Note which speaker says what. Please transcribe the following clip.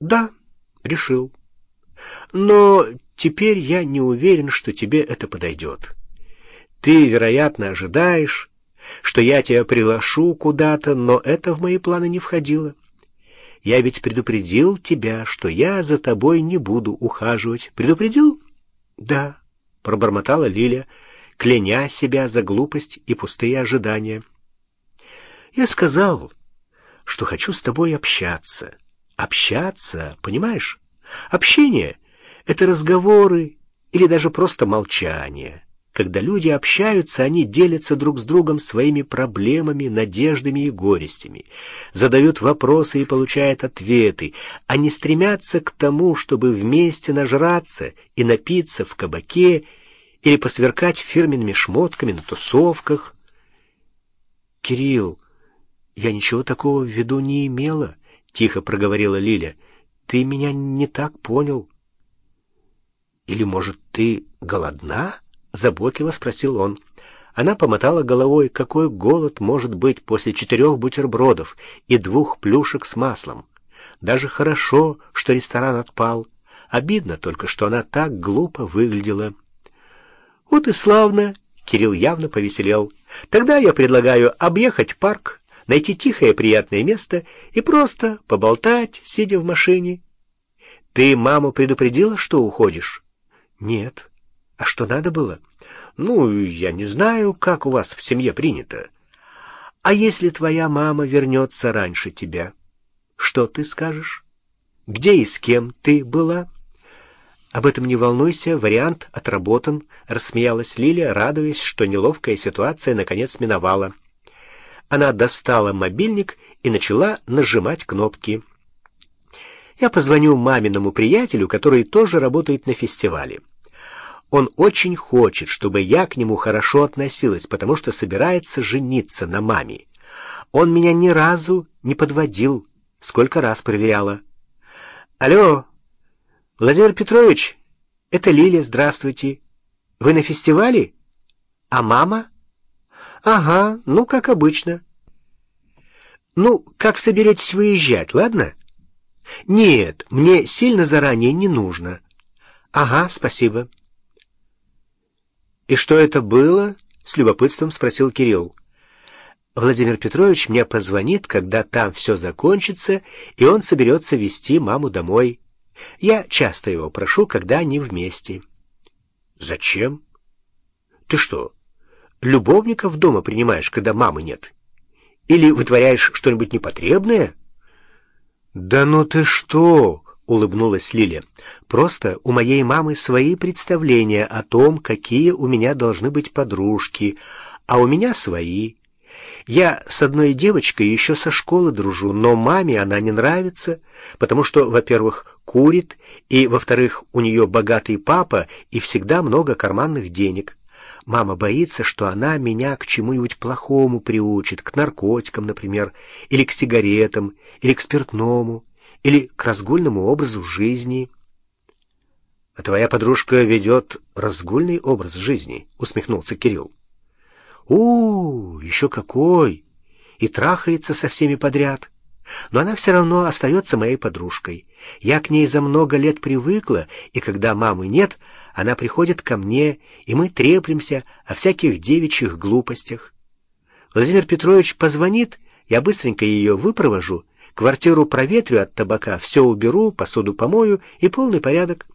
Speaker 1: Да, решил. Но теперь я не уверен, что тебе это подойдет. Ты, вероятно, ожидаешь, что я тебя приглашу куда-то, но это в мои планы не входило. Я ведь предупредил тебя, что я за тобой не буду ухаживать. Предупредил? Да, пробормотала Лиля, кляня себя за глупость и пустые ожидания. Я сказал, что хочу с тобой общаться. Общаться, понимаешь? Общение — это разговоры или даже просто молчание. Когда люди общаются, они делятся друг с другом своими проблемами, надеждами и горестями, задают вопросы и получают ответы, они стремятся к тому, чтобы вместе нажраться и напиться в кабаке или посверкать фирменными шмотками на тусовках. «Кирилл, я ничего такого в виду не имела», — тихо проговорила Лиля. «Ты меня не так понял». «Или, может, ты голодна?» — заботливо спросил он. Она помотала головой, какой голод может быть после четырех бутербродов и двух плюшек с маслом. Даже хорошо, что ресторан отпал. Обидно только, что она так глупо выглядела. «Вот и славно!» — Кирилл явно повеселел. «Тогда я предлагаю объехать парк, найти тихое приятное место и просто поболтать, сидя в машине. Ты маму предупредила, что уходишь?» «Нет». А что надо было? Ну, я не знаю, как у вас в семье принято. А если твоя мама вернется раньше тебя, что ты скажешь? Где и с кем ты была? Об этом не волнуйся, вариант отработан, рассмеялась Лилия, радуясь, что неловкая ситуация наконец миновала. Она достала мобильник и начала нажимать кнопки. Я позвоню маминому приятелю, который тоже работает на фестивале. Он очень хочет, чтобы я к нему хорошо относилась, потому что собирается жениться на маме. Он меня ни разу не подводил, сколько раз проверяла. Алло, Владимир Петрович, это Лилия, здравствуйте. Вы на фестивале? А мама? Ага, ну, как обычно. Ну, как соберетесь выезжать, ладно? Нет, мне сильно заранее не нужно. Ага, спасибо. «И что это было?» — с любопытством спросил Кирилл. «Владимир Петрович мне позвонит, когда там все закончится, и он соберется вести маму домой. Я часто его прошу, когда они вместе». «Зачем? Ты что, любовников дома принимаешь, когда мамы нет? Или вытворяешь что-нибудь непотребное?» «Да ну ты что!» улыбнулась Лиля. Просто у моей мамы свои представления о том, какие у меня должны быть подружки, а у меня свои. Я с одной девочкой еще со школы дружу, но маме она не нравится, потому что, во-первых, курит, и, во-вторых, у нее богатый папа и всегда много карманных денег. Мама боится, что она меня к чему-нибудь плохому приучит, к наркотикам, например, или к сигаретам, или к спиртному или к разгульному образу жизни. — А твоя подружка ведет разгульный образ жизни, — усмехнулся Кирилл. — У, еще какой! И трахается со всеми подряд. Но она все равно остается моей подружкой. Я к ней за много лет привыкла, и когда мамы нет, она приходит ко мне, и мы треплемся о всяких девичьих глупостях. Владимир Петрович позвонит, я быстренько ее выпровожу, Квартиру проветрю от табака, все уберу, посуду помою и полный порядок.